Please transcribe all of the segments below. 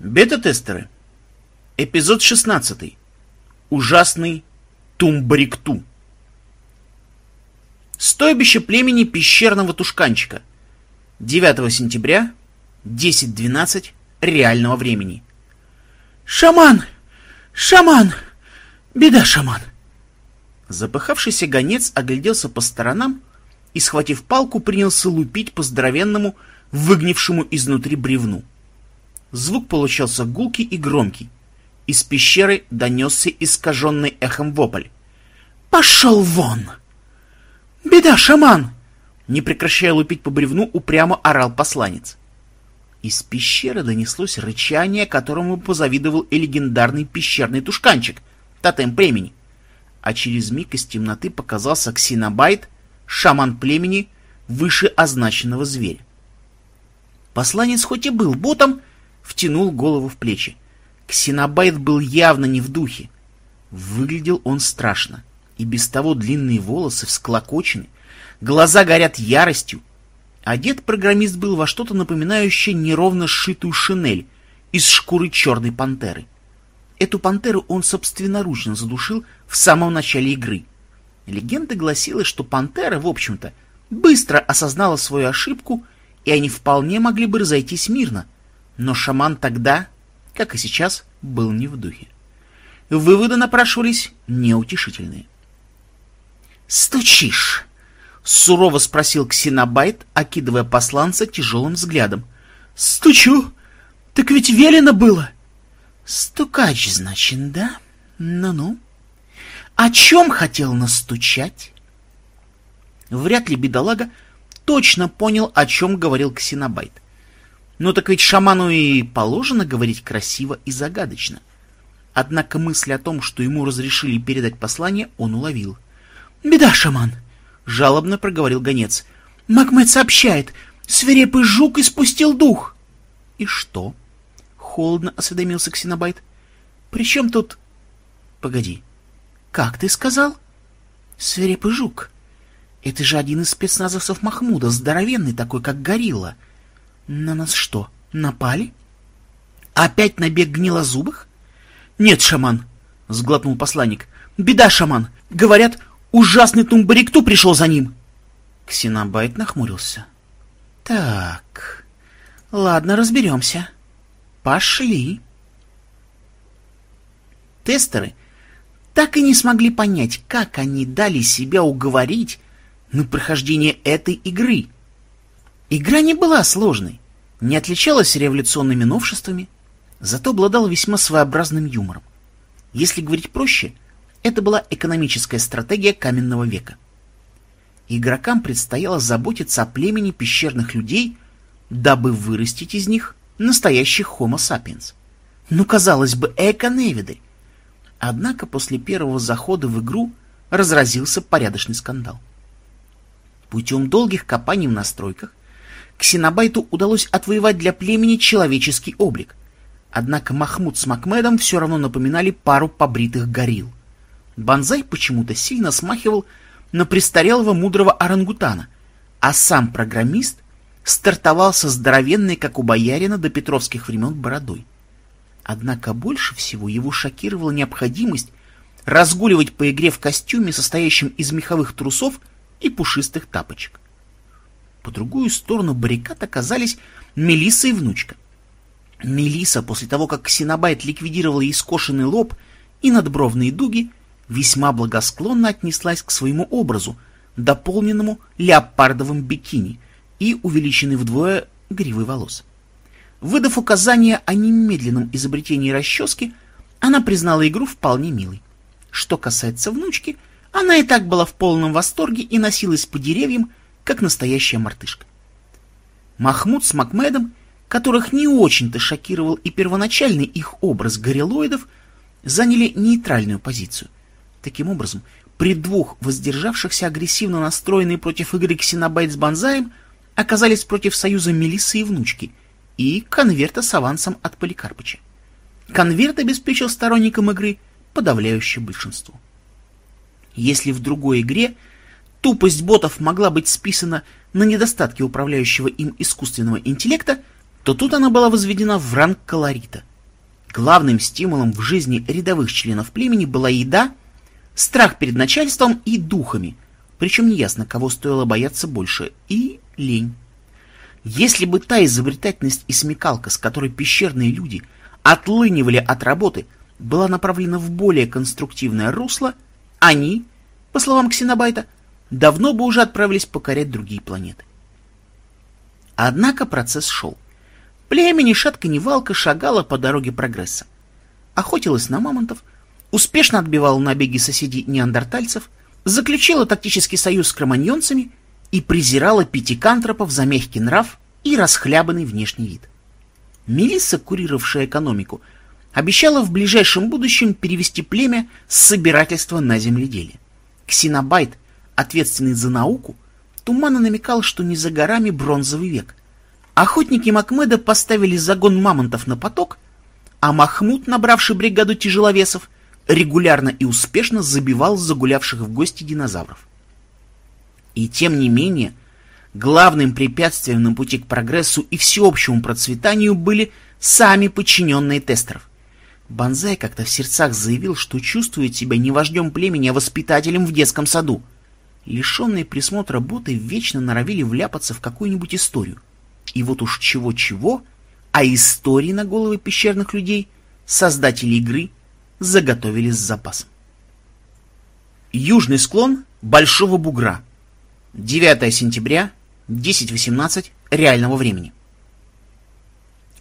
Бета-тестеры. Эпизод 16. Ужасный Тумбарикту. Стойбище племени пещерного тушканчика. 9 сентября, 10.12 реального времени. «Шаман! Шаман! Беда, шаман!» Запыхавшийся гонец огляделся по сторонам и, схватив палку, принялся лупить по здоровенному, выгнившему изнутри бревну. Звук получался гулкий и громкий. Из пещеры донесся искаженный эхом вопль. «Пошел вон!» «Беда, шаман!» Не прекращая лупить по бревну, упрямо орал посланец. Из пещеры донеслось рычание, которому позавидовал и легендарный пещерный тушканчик, тотем племени. А через миг из темноты показался ксенобайт, шаман племени, выше означенного зверя. Посланец хоть и был ботом, втянул голову в плечи. Ксенобайт был явно не в духе. Выглядел он страшно, и без того длинные волосы всклокочены, глаза горят яростью. Одет программист был во что-то напоминающее неровно сшитую шинель из шкуры черной пантеры. Эту пантеру он собственноручно задушил в самом начале игры. Легенда гласила, что пантера, в общем-то, быстро осознала свою ошибку, и они вполне могли бы разойтись мирно — но шаман тогда, как и сейчас, был не в духе. Выводы напрашивались неутешительные. «Стучишь!» — сурово спросил Ксенобайт, окидывая посланца тяжелым взглядом. «Стучу! Так ведь велено было!» «Стукач, значит, да? Ну-ну. О чем хотел настучать?» Вряд ли бедолага точно понял, о чем говорил Ксенобайт. Ну так ведь шаману и положено говорить красиво и загадочно. Однако мысль о том, что ему разрешили передать послание, он уловил. «Беда, шаман!» — жалобно проговорил гонец. «Макмед сообщает, свирепый жук испустил дух!» «И что?» — холодно осведомился Ксенобайт. «При чем тут...» «Погоди, как ты сказал?» «Свирепый жук. Это же один из спецназовцев Махмуда, здоровенный такой, как горилла». На нас что, напали? Опять набег гнилозубых? Нет, шаман, сглотнул посланник. Беда, шаман. Говорят, ужасный Тумбарикту пришел за ним. Ксенобайт нахмурился. Так, ладно, разберемся. Пошли. Тестеры так и не смогли понять, как они дали себя уговорить на прохождение этой игры. Игра не была сложной не отличалась революционными новшествами, зато обладала весьма своеобразным юмором. Если говорить проще, это была экономическая стратегия каменного века. Игрокам предстояло заботиться о племени пещерных людей, дабы вырастить из них настоящих Homo sapiens. Ну, казалось бы, эко-невидаль. Однако после первого захода в игру разразился порядочный скандал. Путем долгих копаний в настройках Ксенобайту удалось отвоевать для племени человеческий облик. Однако Махмуд с Макмедом все равно напоминали пару побритых горилл. Банзай почему-то сильно смахивал на престарелого мудрого орангутана, а сам программист стартовал со здоровенной, как у боярина до петровских времен, бородой. Однако больше всего его шокировала необходимость разгуливать по игре в костюме, состоящем из меховых трусов и пушистых тапочек. По другую сторону баррикад оказались Мелисса и внучка. Мелисса, после того, как Ксенобайт ликвидировала ей скошенный лоб и надбровные дуги, весьма благосклонно отнеслась к своему образу, дополненному леопардовым бикини и увеличенной вдвое гривой волос. Выдав указание о немедленном изобретении расчески, она признала игру вполне милой. Что касается внучки, она и так была в полном восторге и носилась по деревьям, как настоящая мартышка. Махмуд с Макмедом, которых не очень-то шокировал и первоначальный их образ горилоидов, заняли нейтральную позицию. Таким образом, при двух воздержавшихся агрессивно настроенные против игры Ксенобайт с Бонзаем оказались против союза Мелиссы и внучки и конверта с авансом от Поликарпыча. Конверт обеспечил сторонникам игры подавляющее большинство. Если в другой игре тупость ботов могла быть списана на недостатки управляющего им искусственного интеллекта, то тут она была возведена в ранг колорита. Главным стимулом в жизни рядовых членов племени была еда, страх перед начальством и духами, причем неясно, кого стоило бояться больше, и лень. Если бы та изобретательность и смекалка, с которой пещерные люди отлынивали от работы, была направлена в более конструктивное русло, они, по словам Ксенобайта, давно бы уже отправились покорять другие планеты. Однако процесс шел. Племя ни шатка ни валка шагало по дороге прогресса. Охотилось на мамонтов, успешно отбивало набеги соседей неандертальцев, заключила тактический союз с кроманьонцами и презирала пятикантропов за мягкий нрав и расхлябанный внешний вид. Мелисса, курировавшая экономику, обещала в ближайшем будущем перевести племя с собирательства на земледелие. Ксенобайт, ответственный за науку, туманно намекал, что не за горами бронзовый век. Охотники Макмеда поставили загон мамонтов на поток, а Махмуд, набравший бригаду тяжеловесов, регулярно и успешно забивал загулявших в гости динозавров. И тем не менее, главным препятствием на пути к прогрессу и всеобщему процветанию были сами подчиненные тестеров. Банзай как-то в сердцах заявил, что чувствует себя не вождем племени, а воспитателем в детском саду. Лишенные присмотра боты вечно норовили вляпаться в какую-нибудь историю. И вот уж чего-чего, а истории на головы пещерных людей создатели игры заготовили с запасом. Южный склон Большого Бугра. 9 сентября, 10.18 реального времени.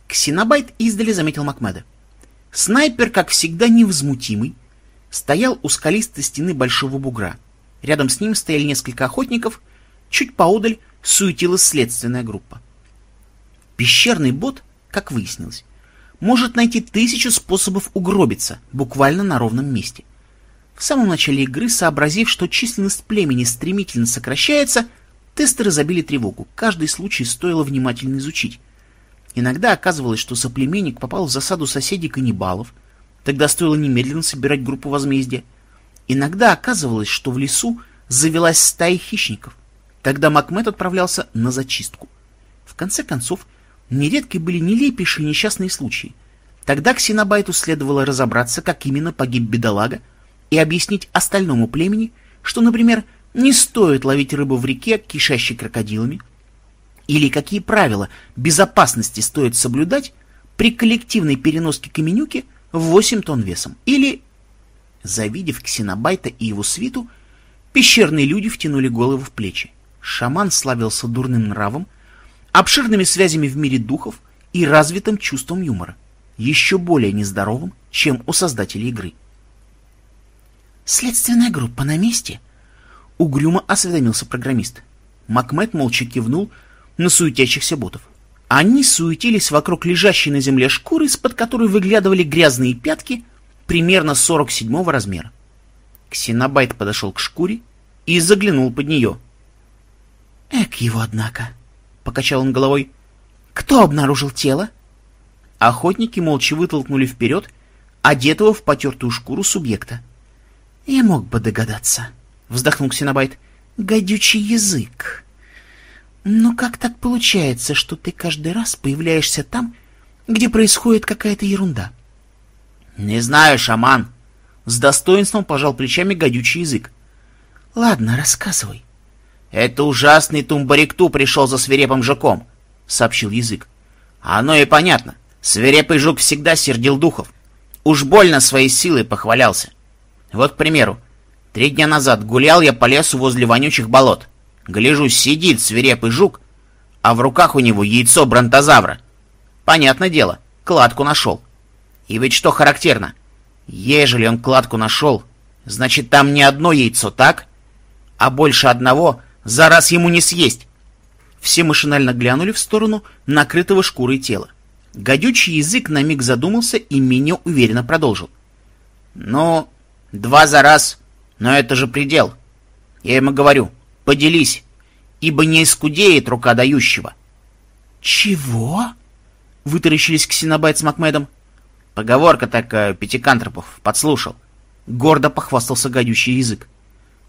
Ксенобайт издали заметил Макмеда. Снайпер, как всегда невозмутимый, стоял у скалистой стены Большого Бугра. Рядом с ним стояли несколько охотников, чуть поодаль суетилась следственная группа. Пещерный бот, как выяснилось, может найти тысячу способов угробиться буквально на ровном месте. В самом начале игры, сообразив, что численность племени стремительно сокращается, тестеры забили тревогу. Каждый случай стоило внимательно изучить. Иногда оказывалось, что соплеменник попал в засаду соседей-каннибалов, тогда стоило немедленно собирать группу возмездия. Иногда оказывалось, что в лесу завелась стая хищников. Тогда Макмед отправлялся на зачистку. В конце концов, нередки были нелепейшие несчастные случаи. Тогда Ксенобайту следовало разобраться, как именно погиб бедолага, и объяснить остальному племени, что, например, не стоит ловить рыбу в реке, кишащей крокодилами, или какие правила безопасности стоит соблюдать при коллективной переноске каменюки в 8 тонн весом, или... Завидев Ксенобайта и его свиту, пещерные люди втянули головы в плечи. Шаман славился дурным нравом, обширными связями в мире духов и развитым чувством юмора, еще более нездоровым, чем у создателей игры. «Следственная группа на месте?» — угрюмо осведомился программист. Макмед молча кивнул на суетящихся ботов. Они суетились вокруг лежащей на земле шкуры, из-под которой выглядывали грязные пятки примерно 47 размера. Ксенобайт подошел к шкуре и заглянул под нее. «Эк его, однако!» — покачал он головой. «Кто обнаружил тело?» Охотники молча вытолкнули вперед одетого в потертую шкуру субъекта. «Я мог бы догадаться», — вздохнул Ксенобайт. «Гадючий язык. Но как так получается, что ты каждый раз появляешься там, где происходит какая-то ерунда?» «Не знаю, шаман», — с достоинством пожал плечами гадючий язык. «Ладно, рассказывай». «Это ужасный Тумбарикту пришел за свирепым жуком», — сообщил язык. «Оно и понятно. Свирепый жук всегда сердил духов. Уж больно своей силой похвалялся. Вот, к примеру, три дня назад гулял я по лесу возле вонючих болот. Гляжу, сидит свирепый жук, а в руках у него яйцо бронтозавра. Понятное дело, кладку нашел. И ведь что характерно, ежели он кладку нашел, значит там не одно яйцо, так? А больше одного за раз ему не съесть. Все машинально глянули в сторону накрытого шкурой тела. Гадючий язык на миг задумался и менее уверенно продолжил. «Ну, два за раз, но это же предел. Я ему говорю, поделись, ибо не искудеет рука дающего». «Чего?» — вытаращились Ксенобайт с Макмедом. Поговорка такая пятикантропов, подслушал. Гордо похвастался гадючий язык.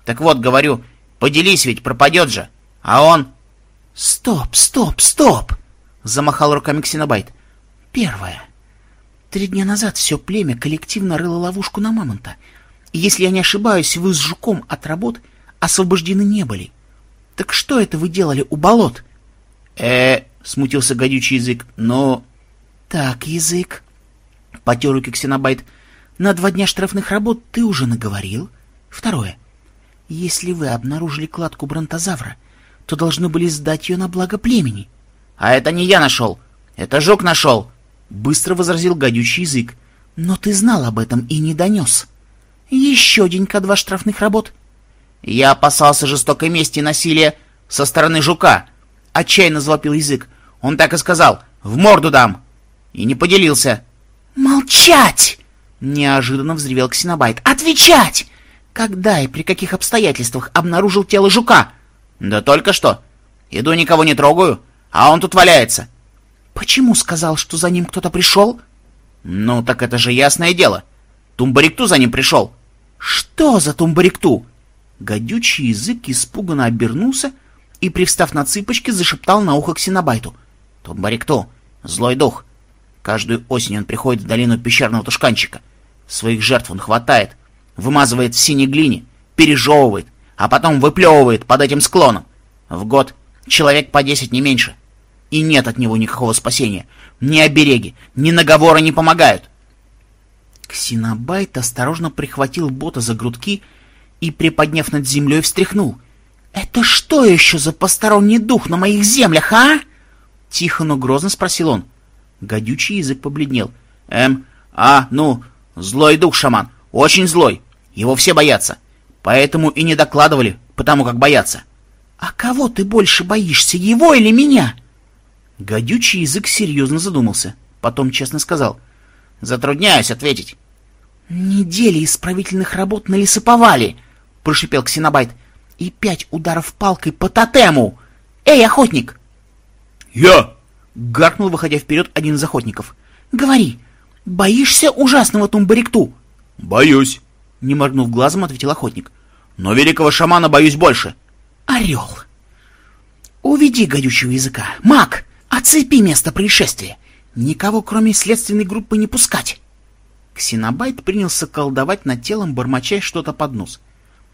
Так вот, говорю, поделись ведь, пропадет же. А он... Стоп, стоп, стоп! Замахал руками Ксенобайт. Первое. Три дня назад все племя коллективно рыло ловушку на мамонта. И если я не ошибаюсь, вы с жуком от работ освобождены не были. Так что это вы делали у болот? э смутился гадючий язык, но... Так, язык. Потер руки Ксенобайт. На два дня штрафных работ ты уже наговорил. Второе. Если вы обнаружили кладку бронтозавра, то должны были сдать ее на благо племени. — А это не я нашел. Это Жук нашел. Быстро возразил гадючий язык. — Но ты знал об этом и не донес. Еще денька-два штрафных работ. — Я опасался жестокой мести и насилия со стороны Жука. Отчаянно завопил язык. Он так и сказал. В морду дам. И не поделился. — Молчать! — неожиданно взревел Ксенобайт. — Отвечать! Когда и при каких обстоятельствах обнаружил тело жука? Да только что. Иду, никого не трогаю, а он тут валяется. Почему сказал, что за ним кто-то пришел? Ну, так это же ясное дело. Тумбарикту за ним пришел. Что за Тумбарикту? Гадючий язык испуганно обернулся и, привстав на цыпочки, зашептал на ухо Ксенобайту. Тумбарикту, злой дух. Каждую осень он приходит в долину пещерного тушканчика. Своих жертв он хватает, вымазывает в синей глине, пережевывает, а потом выплевывает под этим склоном. В год человек по десять не меньше. И нет от него никакого спасения. Ни обереги, ни наговоры не помогают. Ксенобайт осторожно прихватил бота за грудки и, приподняв над землей, встряхнул. «Это что еще за посторонний дух на моих землях, а?» Тихо, но грозно спросил он. Гадючий язык побледнел. «Эм, а, ну, злой дух, шаман, очень злой. Его все боятся. Поэтому и не докладывали, потому как боятся. А кого ты больше боишься, его или меня? Гадючий язык серьезно задумался. Потом честно сказал. Затрудняюсь ответить. Недели исправительных работ на лесоповале, прошипел Ксенобайт. И пять ударов палкой по тотему. Эй, охотник! Я! Гаркнул, выходя вперед, один из охотников. Говори, боишься ужасного тумбарикту? Боюсь. Не моргнув глазом, ответил охотник. Но великого шамана боюсь больше. Орел. Уведи гадючего языка. Маг, оцепи место происшествия. Никого, кроме следственной группы, не пускать. Ксенобайт принялся колдовать над телом, бормоча что-то под нос.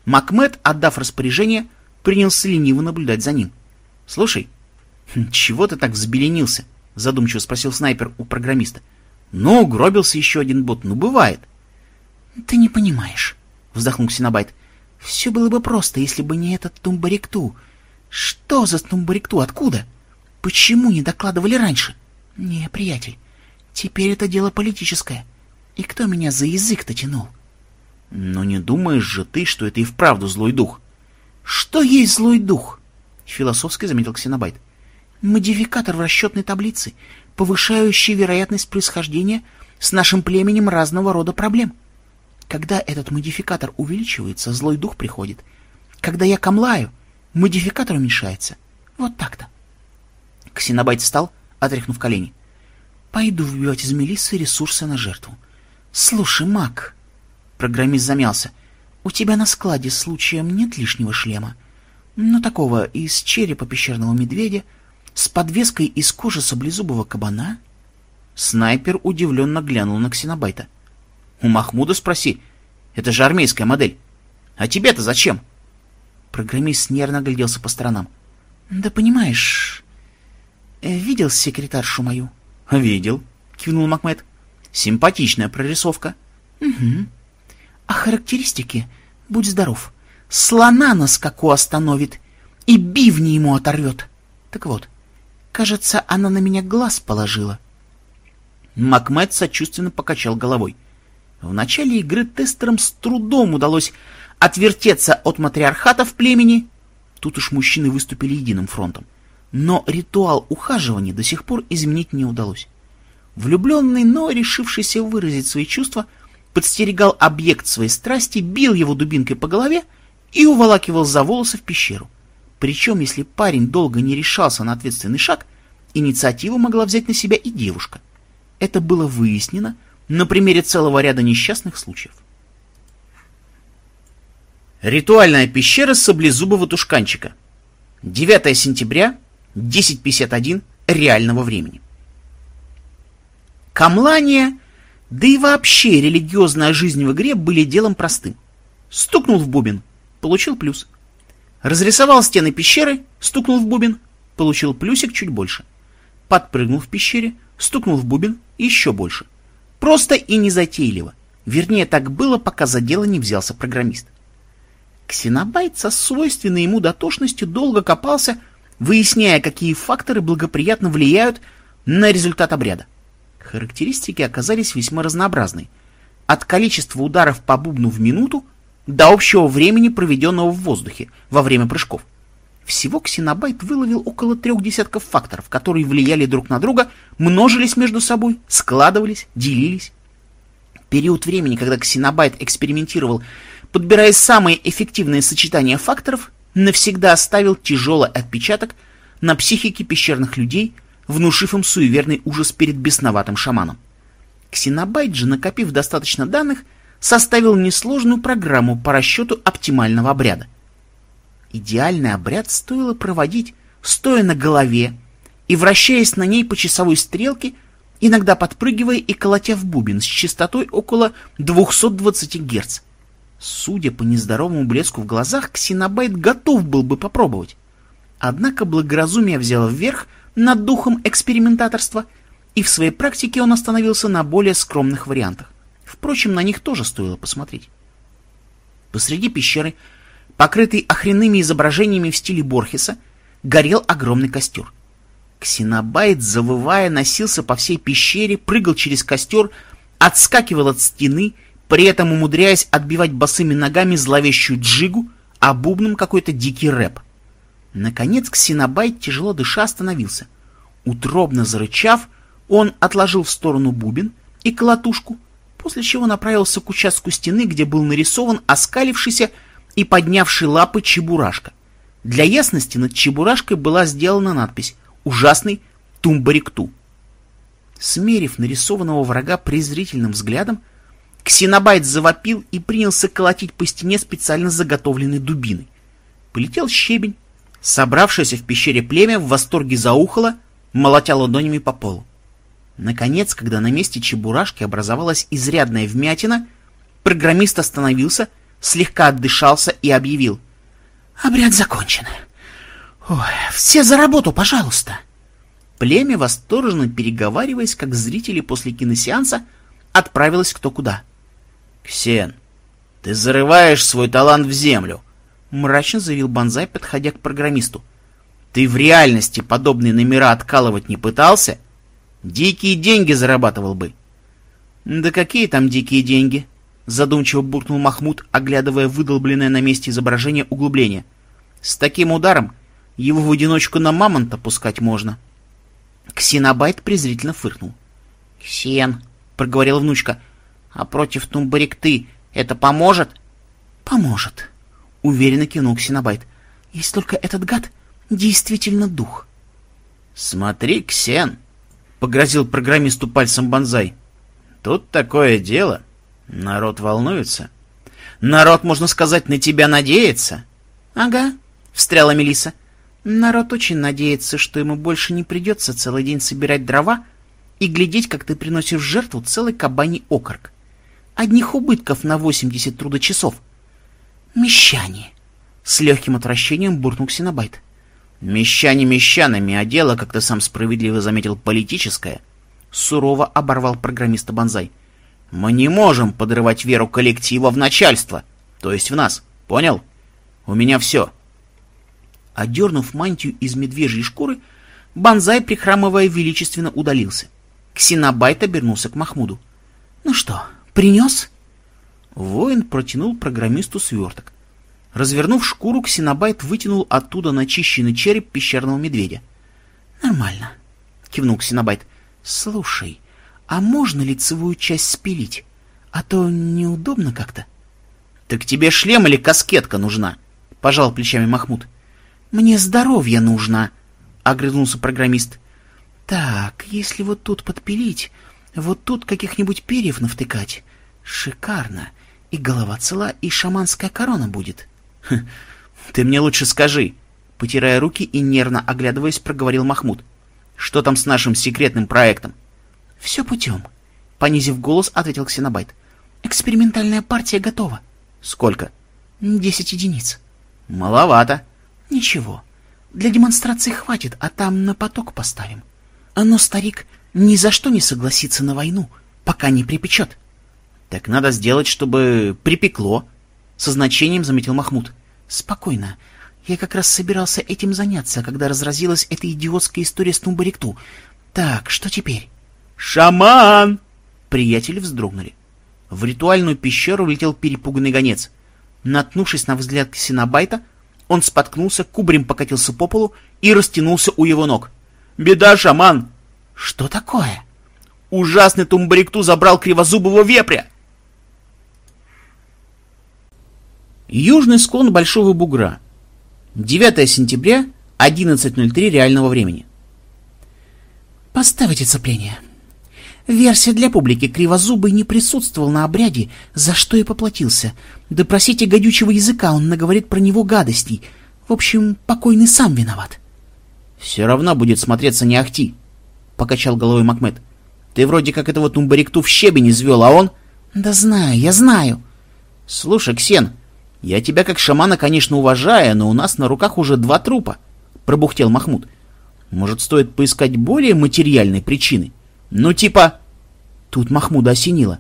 Макмед, отдав распоряжение, принялся лениво наблюдать за ним. — Слушай, чего ты так взбеленился? — задумчиво спросил снайпер у программиста. — Ну, угробился еще один бот, ну бывает. — Ты не понимаешь, — вздохнул Ксенобайт. — Все было бы просто, если бы не этот Тумбарикту. Что за Тумбарикту? Откуда? Почему не докладывали раньше? Не, приятель, теперь это дело политическое. И кто меня за язык-то тянул? — Но не думаешь же ты, что это и вправду злой дух? — Что есть злой дух? — философски заметил Ксенобайт. — Модификатор в расчетной таблице, повышающий вероятность происхождения с нашим племенем разного рода проблем. — когда этот модификатор увеличивается, злой дух приходит. Когда я камлаю, модификатор уменьшается. Вот так-то. Ксенобайт встал, отряхнув колени. Пойду вбивать из Мелиссы ресурсы на жертву. Слушай, маг, программист замялся, у тебя на складе случаем нет лишнего шлема? Ну, такого из черепа пещерного медведя, с подвеской из кожи саблезубого кабана? Снайпер удивленно глянул на Ксенобайта. У Махмуда спроси. Это же армейская модель. А тебе-то зачем? Программист нервно гляделся по сторонам. Да понимаешь, э, видел секретаршу мою? Видел, кивнул Макмед. Симпатичная прорисовка. Угу. А характеристики, будь здоров, слона на скаку остановит и бивни ему оторвет. Так вот, кажется, она на меня глаз положила. Макмед сочувственно покачал головой. В начале игры тестерам с трудом удалось отвертеться от матриархата в племени. Тут уж мужчины выступили единым фронтом. Но ритуал ухаживания до сих пор изменить не удалось. Влюбленный, но решившийся выразить свои чувства, подстерегал объект своей страсти, бил его дубинкой по голове и уволакивал за волосы в пещеру. Причем, если парень долго не решался на ответственный шаг, инициативу могла взять на себя и девушка. Это было выяснено на примере целого ряда несчастных случаев. Ритуальная пещера саблезубого тушканчика. 9 сентября, 10.51 реального времени. Камлания Да и вообще религиозная жизнь в игре были делом простым. Стукнул в бубен, получил плюс. Разрисовал стены пещеры, стукнул в бубен, получил плюсик чуть больше. Подпрыгнул в пещере, стукнул в бубен, еще больше. Просто и незатейливо. Вернее, так было, пока за дело не взялся программист. Ксенобайт со свойственной ему дотошностью долго копался, выясняя, какие факторы благоприятно влияют на результат обряда. Характеристики оказались весьма разнообразны. От количества ударов по бубну в минуту до общего времени, проведенного в воздухе во время прыжков. Всего Ксенобайт выловил около трех десятков факторов, которые влияли друг на друга, множились между собой, складывались, делились. Период времени, когда Ксенобайт экспериментировал, подбирая самые эффективные сочетания факторов, навсегда оставил тяжелый отпечаток на психике пещерных людей, внушив им суеверный ужас перед бесноватым шаманом. Ксенобайт же, накопив достаточно данных, составил несложную программу по расчету оптимального обряда. Идеальный обряд стоило проводить, стоя на голове и вращаясь на ней по часовой стрелке, иногда подпрыгивая и колотя в бубен с частотой около 220 Гц. Судя по нездоровому блеску в глазах, Ксенобайт готов был бы попробовать. Однако благоразумие взяло вверх над духом экспериментаторства, и в своей практике он остановился на более скромных вариантах. Впрочем, на них тоже стоило посмотреть. Посреди пещеры покрытый охренными изображениями в стиле Борхеса, горел огромный костер. Ксенобайт, завывая, носился по всей пещере, прыгал через костер, отскакивал от стены, при этом умудряясь отбивать босыми ногами зловещую джигу, а бубном какой-то дикий рэп. Наконец Ксенобайт, тяжело дыша, остановился. Утробно зарычав, он отложил в сторону бубен и колотушку, после чего направился к участку стены, где был нарисован оскалившийся и поднявший лапы Чебурашка. Для ясности над Чебурашкой была сделана надпись «Ужасный Тумбарикту». Смерив нарисованного врага презрительным взглядом, Ксенобайт завопил и принялся колотить по стене специально заготовленной дубиной. Полетел щебень. Собравшееся в пещере племя в восторге заухало, молотя ладонями по полу. Наконец, когда на месте чебурашки образовалась изрядная вмятина, программист остановился — слегка отдышался и объявил. «Обряд закончен. Ой, все за работу, пожалуйста!» Племя, восторженно переговариваясь, как зрители после киносеанса, отправилось кто куда. «Ксен, ты зарываешь свой талант в землю!» — мрачно заявил Бонзай, подходя к программисту. «Ты в реальности подобные номера откалывать не пытался? Дикие деньги зарабатывал бы!» «Да какие там дикие деньги?» Задумчиво буркнул Махмуд, оглядывая выдолбленное на месте изображение углубления. С таким ударом его в одиночку на мамонта пускать можно. Ксенобайт презрительно фыркнул. — Ксен, — проговорила внучка, — а против Тумбарикты это поможет? — Поможет, — уверенно кивнул Ксенобайт. — Если только этот гад действительно дух. — Смотри, Ксен, — погрозил программисту пальцем Бонзай. — Тут такое дело. Народ волнуется. Народ, можно сказать, на тебя надеется. Ага, встряла Мелиса. Народ очень надеется, что ему больше не придется целый день собирать дрова и глядеть, как ты приносишь в жертву целый кабаний окорок. Одних убытков на 80 трудочасов. Мещане! С легким отвращением буркнул Синабайт. Мещане мещанами, а дело, как ты сам справедливо заметил, политическое. Сурово оборвал программиста Бонзай. — мы не можем подрывать веру коллектива в начальство, то есть в нас. Понял? У меня все. Одернув мантию из медвежьей шкуры, Банзай, прихрамывая, величественно удалился. Ксенобайт обернулся к Махмуду. «Ну что, принес?» Воин протянул программисту сверток. Развернув шкуру, Ксенобайт вытянул оттуда начищенный череп пещерного медведя. «Нормально», — кивнул Ксенобайт. «Слушай, а можно лицевую часть спилить? А то неудобно как-то. — Так тебе шлем или каскетка нужна? — пожал плечами Махмуд. — Мне здоровье нужно, — огрызнулся программист. — Так, если вот тут подпилить, вот тут каких-нибудь перьев навтыкать. Шикарно. И голова цела, и шаманская корона будет. Хм, — Ты мне лучше скажи, — потирая руки и нервно оглядываясь, проговорил Махмуд. — Что там с нашим секретным проектом? — все путем. — понизив голос, ответил Ксенобайт. «Экспериментальная партия готова». «Сколько?» «Десять единиц». «Маловато». «Ничего. Для демонстрации хватит, а там на поток поставим. Но старик ни за что не согласится на войну, пока не припечет». «Так надо сделать, чтобы припекло», — со значением заметил Махмуд. «Спокойно. Я как раз собирался этим заняться, когда разразилась эта идиотская история с Тумбарикту. Так, что теперь?» «Шаман!» Приятели вздрогнули. В ритуальную пещеру улетел перепуганный гонец. Наткнувшись на взгляд Ксенобайта, он споткнулся, кубарем покатился по полу и растянулся у его ног. «Беда, шаман!» «Что такое?» «Ужасный Тумбарикту забрал кривозубого вепря!» Южный склон Большого Бугра. 9 сентября, 11.03 реального времени. Поставить оцепление. Версия для публики. Кривозубый не присутствовал на обряде, за что и поплатился. Допросите гадючего языка, он наговорит про него гадостей. В общем, покойный сам виноват. — Все равно будет смотреться не ахти, — покачал головой Макмед. — Ты вроде как этого тумбарикту в щебень извел, а он... — Да знаю, я знаю. — Слушай, Ксен, я тебя как шамана, конечно, уважаю, но у нас на руках уже два трупа, — пробухтел Махмуд. — Может, стоит поискать более материальной причины? Ну, типа... Тут Махмуда осенило.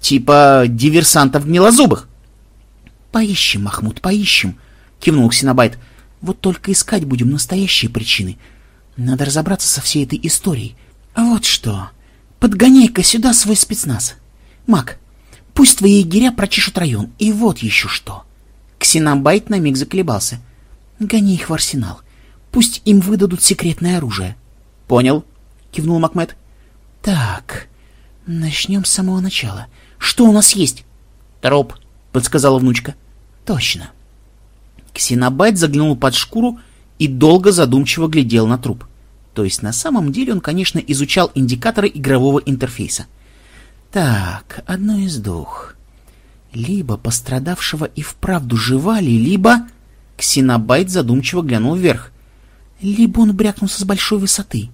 Типа диверсантов гнилозубых. Поищем, Махмуд, поищем, кивнул Ксенобайт. Вот только искать будем настоящие причины. Надо разобраться со всей этой историей. Вот что. Подгоняй-ка сюда свой спецназ. Мак, пусть твои егеря прочешут район. И вот еще что. Ксенобайт на миг заколебался. Гони их в арсенал. Пусть им выдадут секретное оружие. Понял, кивнул Макмед. Так, начнем с самого начала. Что у нас есть? Труп, подсказала внучка. Точно. Ксенобайт заглянул под шкуру и долго задумчиво глядел на труп. То есть на самом деле он, конечно, изучал индикаторы игрового интерфейса. Так, одно из двух. Либо пострадавшего и вправду жевали, либо... Ксенобайт задумчиво глянул вверх. Либо он брякнулся с большой высоты.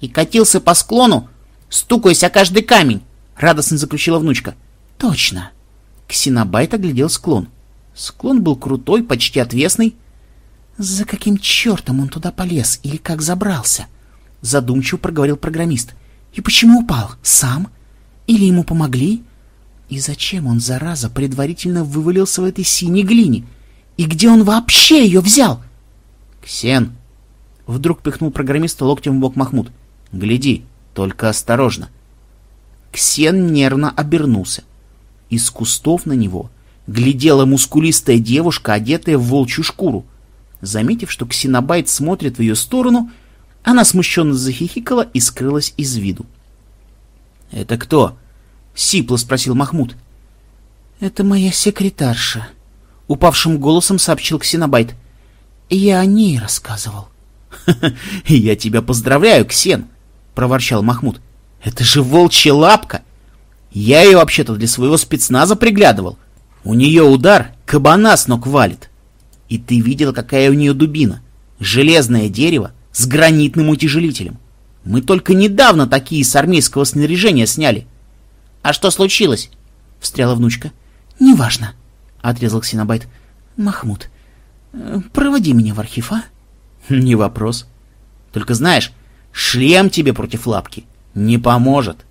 И катился по склону, стукаясь о каждый камень, — радостно заключила внучка. — Точно. Ксенобайт оглядел склон. Склон был крутой, почти отвесный. — За каким чертом он туда полез или как забрался? — задумчиво проговорил программист. — И почему упал? Сам? Или ему помогли? И зачем он, зараза, предварительно вывалился в этой синей глине? И где он вообще ее взял? — Ксен! — вдруг пихнул программиста локтем в бок Махмуд. — Гляди! — только осторожно. Ксен нервно обернулся. Из кустов на него глядела мускулистая девушка, одетая в волчью шкуру. Заметив, что Ксенобайт смотрит в ее сторону, она смущенно захихикала и скрылась из виду. — Это кто? — сипло спросил Махмуд. — Это моя секретарша, — упавшим голосом сообщил Ксенобайт. — Я о ней рассказывал. — Я тебя поздравляю, Ксен! —— проворчал Махмуд. «Это же волчья лапка! Я ее вообще-то для своего спецназа приглядывал. У нее удар кабана с ног валит. И ты видел, какая у нее дубина. Железное дерево с гранитным утяжелителем. Мы только недавно такие с армейского снаряжения сняли. — А что случилось? — встряла внучка. — Неважно, — отрезал Ксенобайт. — Махмуд, э, проводи меня в архив, а? — Не вопрос. Только знаешь, Шлем тебе против лапки не поможет.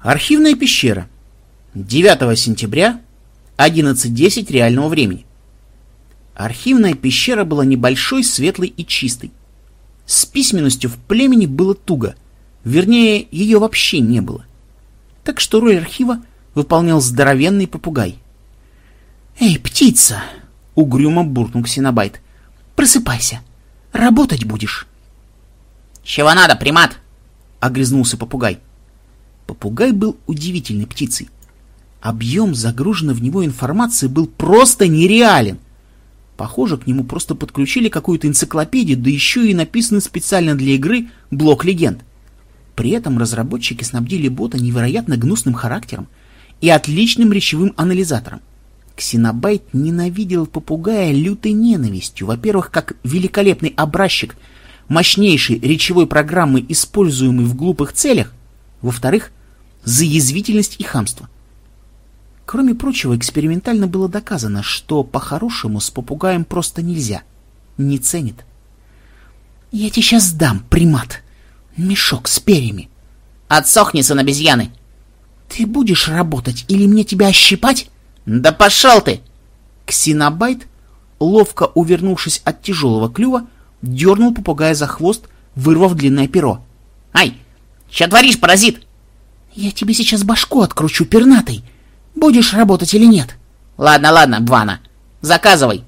Архивная пещера. 9 сентября, 11.10 реального времени. Архивная пещера была небольшой, светлой и чистой. С письменностью в племени было туго, вернее, ее вообще не было. Так что роль архива выполнял здоровенный попугай. «Эй, птица!» — угрюмо буркнул Ксенобайт. «Просыпайся!» Работать будешь. — Чего надо, примат? — огрызнулся попугай. Попугай был удивительной птицей. Объем загруженной в него информации был просто нереален. Похоже, к нему просто подключили какую-то энциклопедию, да еще и написанный специально для игры блок легенд. При этом разработчики снабдили бота невероятно гнусным характером и отличным речевым анализатором. Ксенобайт ненавидел попугая лютой ненавистью. Во-первых, как великолепный образчик мощнейшей речевой программы, используемой в глупых целях, во-вторых, за язвительность и хамство. Кроме прочего, экспериментально было доказано, что по-хорошему с попугаем просто нельзя. Не ценит. «Я тебе сейчас дам, примат. Мешок с перьями». «Отсохни, сын обезьяны!» «Ты будешь работать или мне тебя ощипать?» «Да пошел ты!» Ксенобайт, ловко увернувшись от тяжелого клюва, дернул попугая за хвост, вырвав длинное перо. «Ай! Что творишь, паразит?» «Я тебе сейчас башку откручу, пернатый. Будешь работать или нет?» «Ладно, ладно, Бвана. Заказывай».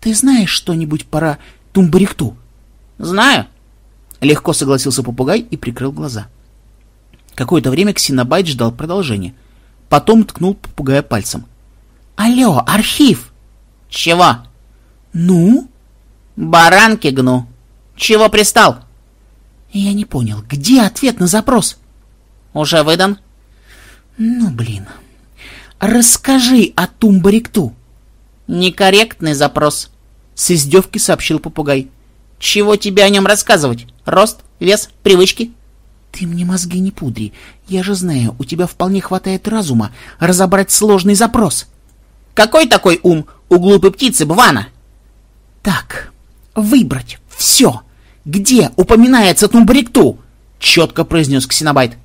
«Ты знаешь что-нибудь про Тумбарихту?» «Знаю». Легко согласился попугай и прикрыл глаза. Какое-то время Ксенобайт ждал продолжения. Потом ткнул попугая пальцем. «Алло, архив!» «Чего?» «Ну?» «Баранки гну. Чего пристал?» «Я не понял, где ответ на запрос?» «Уже выдан?» «Ну, блин. Расскажи о Тумбарикту». «Некорректный запрос», — с издевки сообщил попугай. «Чего тебе о нем рассказывать? Рост, вес, привычки?» «Ты мне мозги не пудри. Я же знаю, у тебя вполне хватает разума разобрать сложный запрос». «Какой такой ум у глупой птицы, Бвана?» «Так, выбрать все. Где упоминается Тумбарикту?» — четко произнес Ксенобайт.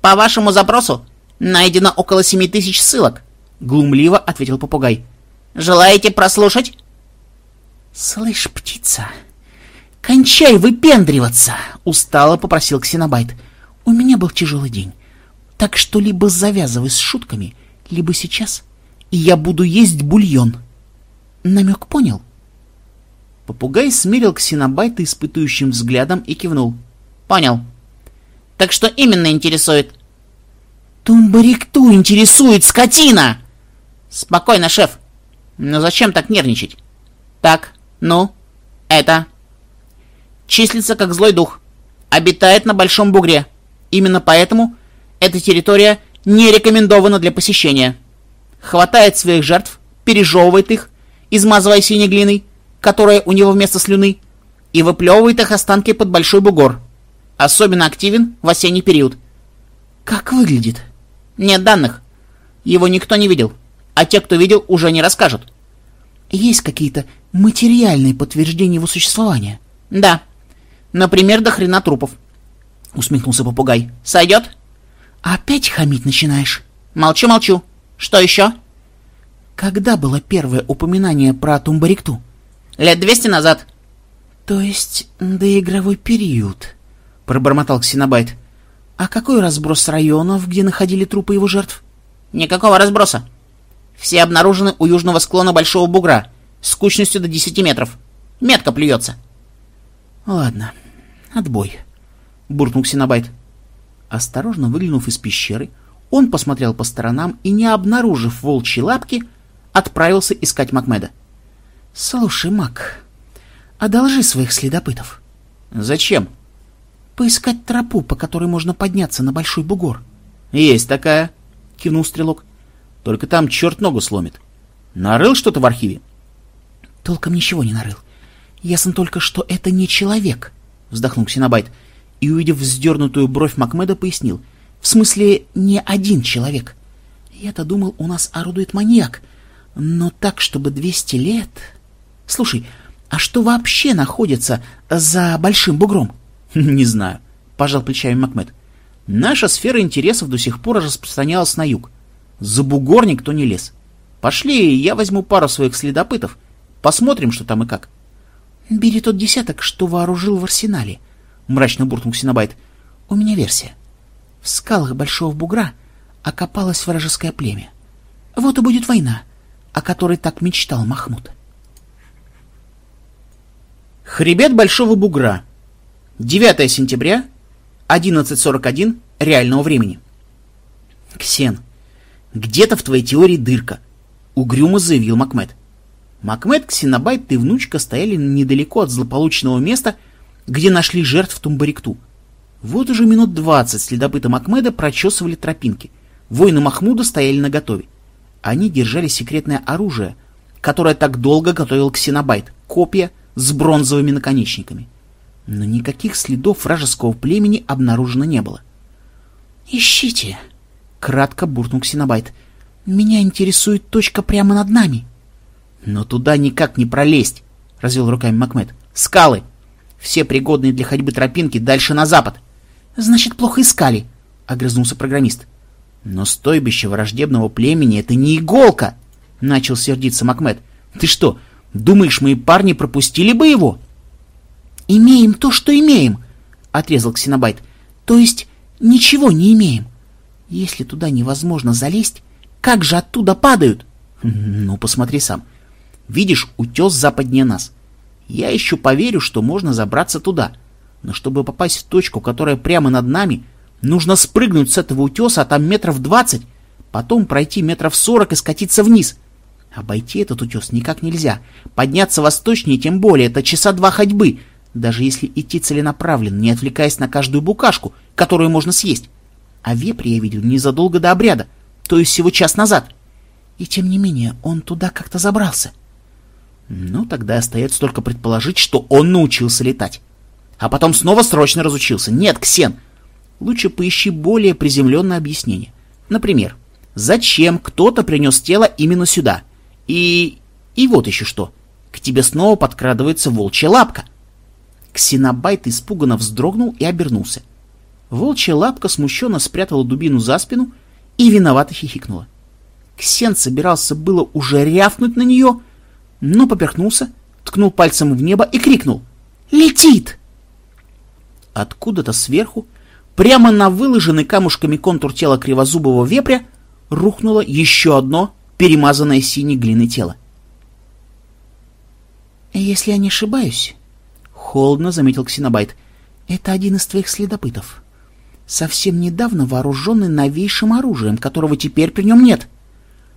«По вашему запросу найдено около семи тысяч ссылок», — глумливо ответил попугай. «Желаете прослушать?» «Слышь, птица, кончай выпендриваться!» — устало попросил Ксенобайт. «У меня был тяжелый день, так что либо завязывай с шутками, либо сейчас, и я буду есть бульон. Намек понял?» Попугай смерил Ксенобайта испытующим взглядом и кивнул. «Понял. Так что именно интересует?» «Тумбарикту интересует, скотина!» «Спокойно, шеф. Но зачем так нервничать? Так, ну, это...» «Числится как злой дух. Обитает на Большом Бугре. Именно поэтому эта территория не рекомендована для посещения. Хватает своих жертв, пережевывает их, измазывая синей глиной, которая у него вместо слюны, и выплевывает их останки под Большой Бугор. Особенно активен в осенний период. «Как выглядит?» Нет данных. Его никто не видел. А те, кто видел, уже не расскажут. Есть какие-то материальные подтверждения его существования? Да. Например, до хрена трупов. Усмехнулся попугай. Сойдет? Опять хамить начинаешь? Молчу, молчу. Что еще? Когда было первое упоминание про Тумбарикту? Лет двести назад. То есть доигровой период, пробормотал Ксенобайт. А какой разброс районов, где находили трупы его жертв? Никакого разброса. Все обнаружены у южного склона Большого Бугра, с кучностью до 10 метров. Метко плюется. Ладно, отбой, буркнул Синабайт. Осторожно выглянув из пещеры, он посмотрел по сторонам и, не обнаружив волчьи лапки, отправился искать Макмеда. «Слушай, Мак, одолжи своих следопытов». «Зачем?» Поискать тропу, по которой можно подняться на Большой Бугор. — Есть такая, — кивнул Стрелок. — Только там черт ногу сломит. Нарыл что-то в архиве? — Толком ничего не нарыл. Ясно только, что это не человек, — вздохнул Ксенобайт, и, увидев вздернутую бровь Макмеда, пояснил. — В смысле, не один человек. Я-то думал, у нас орудует маньяк, но так, чтобы двести лет... Слушай, а что вообще находится за Большим Бугром? — «Не знаю», — пожал плечами Макмед. «Наша сфера интересов до сих пор распространялась на юг. За бугор никто не лез. Пошли, я возьму пару своих следопытов. Посмотрим, что там и как». «Бери тот десяток, что вооружил в арсенале», — мрачно буркнул Синабайт. «У меня версия. В скалах Большого Бугра окопалось вражеское племя. Вот и будет война, о которой так мечтал Махмуд». Хребет Большого Бугра 9 сентября, 11.41 реального времени. «Ксен, где-то в твоей теории дырка», — угрюмо заявил Макмед. Макмед, Ксенобайт и внучка стояли недалеко от злополучного места, где нашли жертв Тумбарикту. Вот уже минут двадцать следопыта Макмеда прочесывали тропинки. Воины Махмуда стояли наготове. Они держали секретное оружие, которое так долго готовил Ксенобайт — копья с бронзовыми наконечниками. Но никаких следов вражеского племени обнаружено не было. «Ищите!» — кратко буркнул Ксенобайт. «Меня интересует точка прямо над нами». «Но туда никак не пролезть!» — развел руками Макмед. «Скалы! Все пригодные для ходьбы тропинки дальше на запад!» «Значит, плохо искали!» — огрызнулся программист. «Но стойбище враждебного племени — это не иголка!» — начал сердиться Макмед. «Ты что, думаешь, мои парни пропустили бы его?» «Имеем то, что имеем!» — отрезал Ксенобайт. «То есть ничего не имеем. Если туда невозможно залезть, как же оттуда падают?» «Ну, посмотри сам. Видишь, утес западнее нас. Я еще поверю, что можно забраться туда. Но чтобы попасть в точку, которая прямо над нами, нужно спрыгнуть с этого утеса, а там метров двадцать, потом пройти метров сорок и скатиться вниз. Обойти этот утес никак нельзя. Подняться восточнее тем более, это часа два ходьбы, даже если идти целенаправленно, не отвлекаясь на каждую букашку, которую можно съесть. А вепрь я видел незадолго до обряда, то есть всего час назад. И тем не менее он туда как-то забрался. Ну, тогда остается только предположить, что он научился летать. А потом снова срочно разучился. Нет, Ксен, лучше поищи более приземленное объяснение. Например, зачем кто-то принес тело именно сюда? И... и вот еще что. К тебе снова подкрадывается волчья лапка. Ксенобайт испуганно вздрогнул и обернулся. Волчья лапка смущенно спрятала дубину за спину и виновато хихикнула. Ксен собирался было уже рявкнуть на нее, но поперхнулся, ткнул пальцем в небо и крикнул «Летит!». Откуда-то сверху, прямо на выложенный камушками контур тела кривозубого вепря, рухнуло еще одно перемазанное синей глиной тело. «Если я не ошибаюсь», — холодно заметил Ксенобайт, — «это один из твоих следопытов. Совсем недавно вооруженный новейшим оружием, которого теперь при нем нет».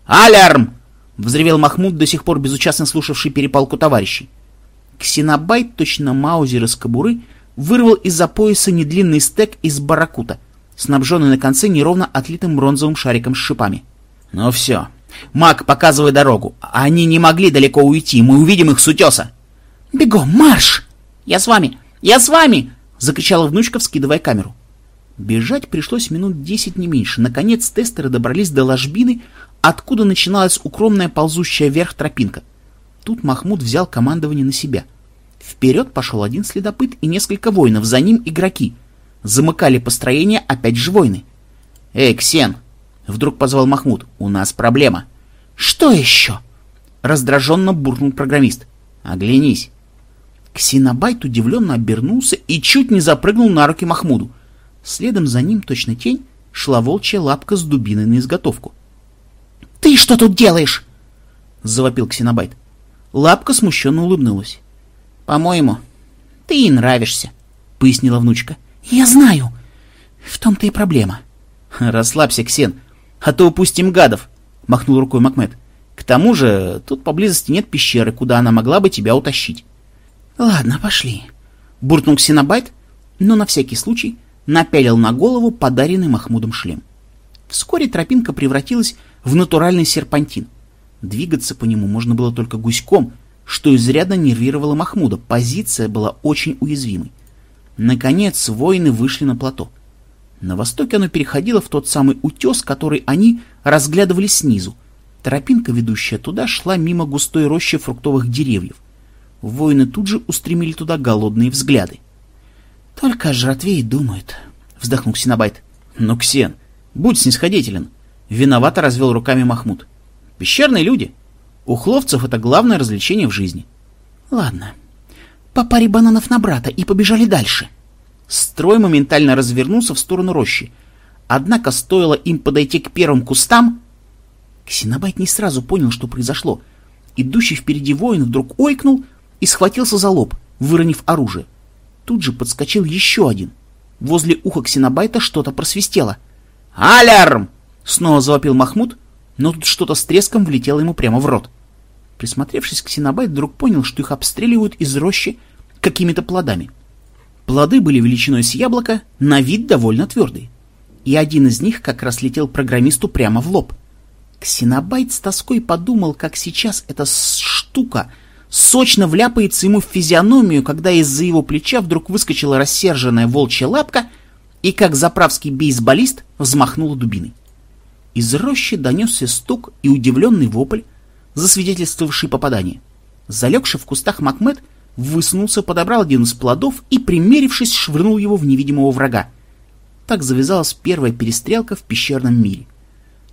«Алярм!» — взревел Махмуд, до сих пор безучастно слушавший перепалку товарищей. Ксенобайт, точно маузер из кобуры, вырвал из-за пояса недлинный стек из баракута, снабженный на конце неровно отлитым бронзовым шариком с шипами. «Ну все, Маг, показывай дорогу. Они не могли далеко уйти, мы увидим их с утеса!» «Бегом, марш!» «Я с вами! Я с вами!» — закричала внучка, вскидывая камеру. Бежать пришлось минут десять не меньше. Наконец тестеры добрались до ложбины, откуда начиналась укромная ползущая вверх тропинка. Тут Махмуд взял командование на себя. Вперед пошел один следопыт и несколько воинов, за ним игроки. Замыкали построение опять же воины. «Эй, Ксен!» — вдруг позвал Махмуд. «У нас проблема». «Что еще?» — раздраженно буркнул программист. «Оглянись». Ксенобайт удивленно обернулся и чуть не запрыгнул на руки Махмуду. Следом за ним, точно тень, шла волчья лапка с дубиной на изготовку. «Ты что тут делаешь?» — завопил Ксенобайт. Лапка смущенно улыбнулась. «По-моему, ты ей нравишься», — пояснила внучка. «Я знаю. В том-то и проблема». «Расслабься, Ксен, а то упустим гадов», — махнул рукой Макмед. «К тому же тут поблизости нет пещеры, куда она могла бы тебя утащить». «Ладно, пошли», — буркнул Ксенобайт, но на всякий случай напялил на голову подаренный Махмудом шлем. Вскоре тропинка превратилась в натуральный серпантин. Двигаться по нему можно было только гуськом, что изрядно нервировало Махмуда. Позиция была очень уязвимой. Наконец воины вышли на плато. На востоке оно переходило в тот самый утес, который они разглядывали снизу. Тропинка, ведущая туда, шла мимо густой рощи фруктовых деревьев. Воины тут же устремили туда голодные взгляды. — Только о жратве и думают, — вздохнул Ксенобайт. — Но, Ксен, будь снисходителен. Виновато развел руками Махмуд. Пещерные люди. У хловцев это главное развлечение в жизни. — Ладно. По паре бананов на брата и побежали дальше. Строй моментально развернулся в сторону рощи. Однако стоило им подойти к первым кустам... Ксенобайт не сразу понял, что произошло. Идущий впереди воин вдруг ойкнул и схватился за лоб, выронив оружие. Тут же подскочил еще один. Возле уха Ксенобайта что-то просвистело. «Алярм!» — снова завопил Махмуд, но тут что-то с треском влетело ему прямо в рот. Присмотревшись, Ксенобайт вдруг понял, что их обстреливают из рощи какими-то плодами. Плоды были величиной с яблоко, на вид довольно твердые. И один из них как раз летел программисту прямо в лоб. Ксенобайт с тоской подумал, как сейчас эта штука сочно вляпается ему в физиономию, когда из-за его плеча вдруг выскочила рассерженная волчья лапка и, как заправский бейсболист, взмахнула дубиной. Из рощи донесся стук и удивленный вопль, засвидетельствовавший попадание. Залегший в кустах Макмед высунулся, подобрал один из плодов и, примерившись, швырнул его в невидимого врага. Так завязалась первая перестрелка в пещерном мире.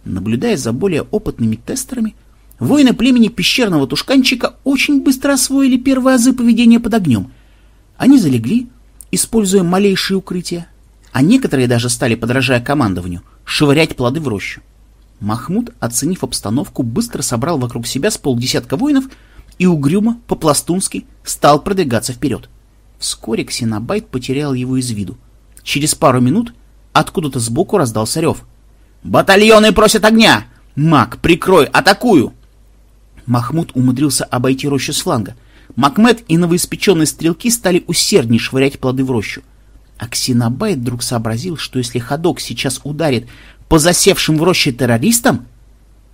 Наблюдая за более опытными тестерами, воины племени пещерного тушканчика очень быстро освоили первые азы поведения под огнем. Они залегли, используя малейшие укрытия, а некоторые даже стали, подражая командованию, швырять плоды в рощу. Махмуд, оценив обстановку, быстро собрал вокруг себя с полдесятка воинов и угрюмо, по-пластунски, стал продвигаться вперед. Вскоре Ксенобайт потерял его из виду. Через пару минут откуда-то сбоку раздался рев. «Батальоны просят огня! Мак, прикрой, атакую!» Махмуд умудрился обойти рощу с фланга. Макмед и новоиспеченные стрелки стали усерднее швырять плоды в рощу. А Ксенобайт вдруг сообразил, что если ходок сейчас ударит по засевшим в роще террористам...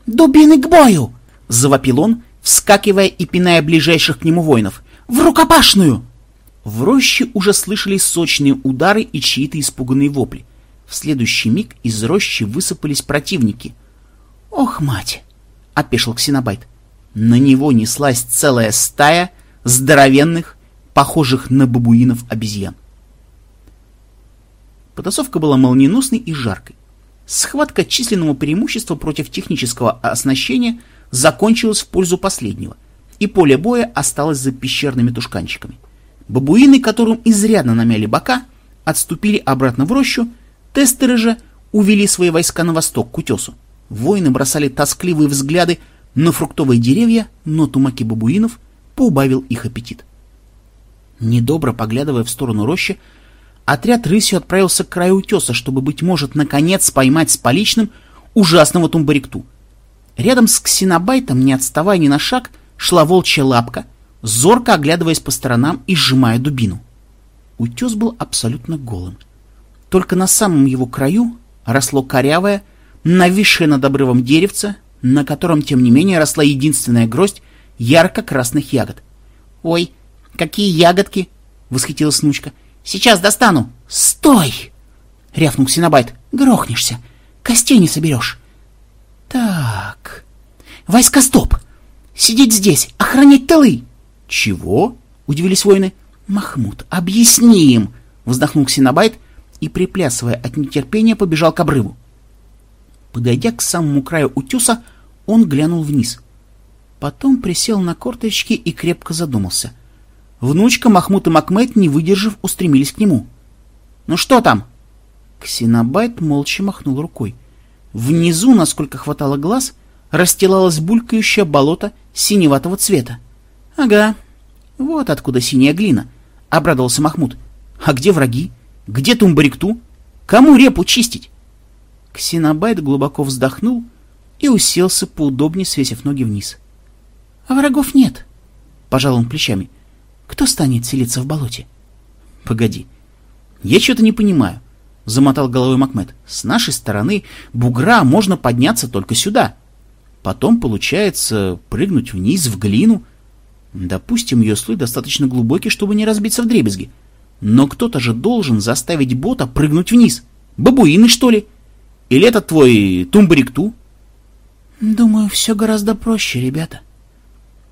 «Дубины к бою!» — завопил он, вскакивая и пиная ближайших к нему воинов. «В рукопашную!» В роще уже слышались сочные удары и чьи-то испуганные вопли. В следующий миг из рощи высыпались противники. «Ох, мать!» — опешил Ксенобайт. На него неслась целая стая здоровенных, похожих на бабуинов обезьян. Потасовка была молниеносной и жаркой. Схватка численного преимущества против технического оснащения закончилась в пользу последнего, и поле боя осталось за пещерными тушканчиками. Бабуины, которым изрядно намяли бока, отступили обратно в рощу, тестеры же увели свои войска на восток, к утесу. Воины бросали тоскливые взгляды на фруктовые деревья, но тумаки бабуинов поубавил их аппетит. Недобро поглядывая в сторону рощи, Отряд рысью отправился к краю утеса, чтобы, быть может, наконец поймать с поличным ужасного тумбарикту. Рядом с ксенобайтом, не отставая ни на шаг, шла волчья лапка, зорко оглядываясь по сторонам и сжимая дубину. Утес был абсолютно голым. Только на самом его краю росло корявое, нависшее над обрывом деревце, на котором, тем не менее, росла единственная гроздь ярко-красных ягод. «Ой, какие ягодки!» — восхитилась внучка. Сейчас достану. Стой! Рявкнул Синабайт. Грохнешься. Костей не соберешь. Так. Войска стоп. Сидеть здесь, охранять тылы. Чего? Удивились воины. Махмуд, объясни им. Вздохнул Синабайт и, приплясывая от нетерпения, побежал к обрыву. Подойдя к самому краю утеса, он глянул вниз. Потом присел на корточки и крепко задумался — Внучка Махмуд и Макмед, не выдержав, устремились к нему. «Ну что там?» Ксенобайт молча махнул рукой. Внизу, насколько хватало глаз, расстилалось булькающее болото синеватого цвета. «Ага, вот откуда синяя глина», — обрадовался Махмуд. «А где враги? Где Тумбарикту? Кому репу чистить?» Ксенобайт глубоко вздохнул и уселся поудобнее, свесив ноги вниз. «А врагов нет», — пожал он плечами. Кто станет селиться в болоте? Погоди. Я что-то не понимаю, замотал головой Макмед. С нашей стороны бугра можно подняться только сюда. Потом, получается, прыгнуть вниз в глину. Допустим, ее слой достаточно глубокий, чтобы не разбиться в дребезги. Но кто-то же должен заставить бота прыгнуть вниз. Бабуины, что ли? Или это твой тумбарикту? Думаю, все гораздо проще, ребята.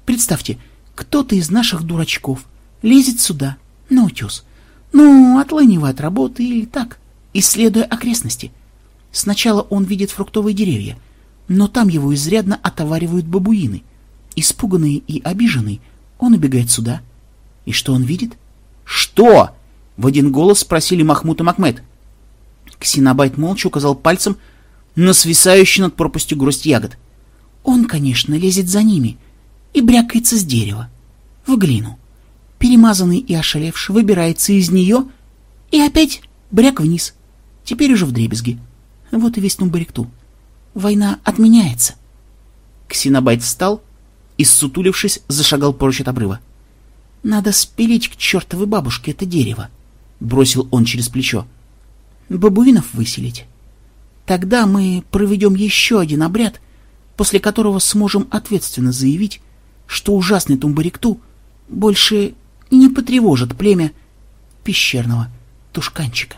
Представьте, кто-то из наших дурачков лезет сюда, на утес. Ну, отлынивая от работы или так, исследуя окрестности. Сначала он видит фруктовые деревья, но там его изрядно отоваривают бабуины. Испуганный и обиженный, он убегает сюда. И что он видит? «Что?» — в один голос спросили Махмуд и Макмед. Ксенобайт молча указал пальцем на свисающий над пропастью гроздь ягод. Он, конечно, лезет за ними, и брякается с дерева, в глину. Перемазанный и ошалевший выбирается из нее и опять бряк вниз, теперь уже в дребезги. Вот и весь Нумбарикту. Война отменяется. Ксенобайт встал и, ссутулившись, зашагал прочь от обрыва. «Надо спилить к чертовой бабушке это дерево», — бросил он через плечо. «Бабуинов выселить. Тогда мы проведем еще один обряд, после которого сможем ответственно заявить, что ужасный Тумбарикту больше не потревожит племя пещерного тушканчика.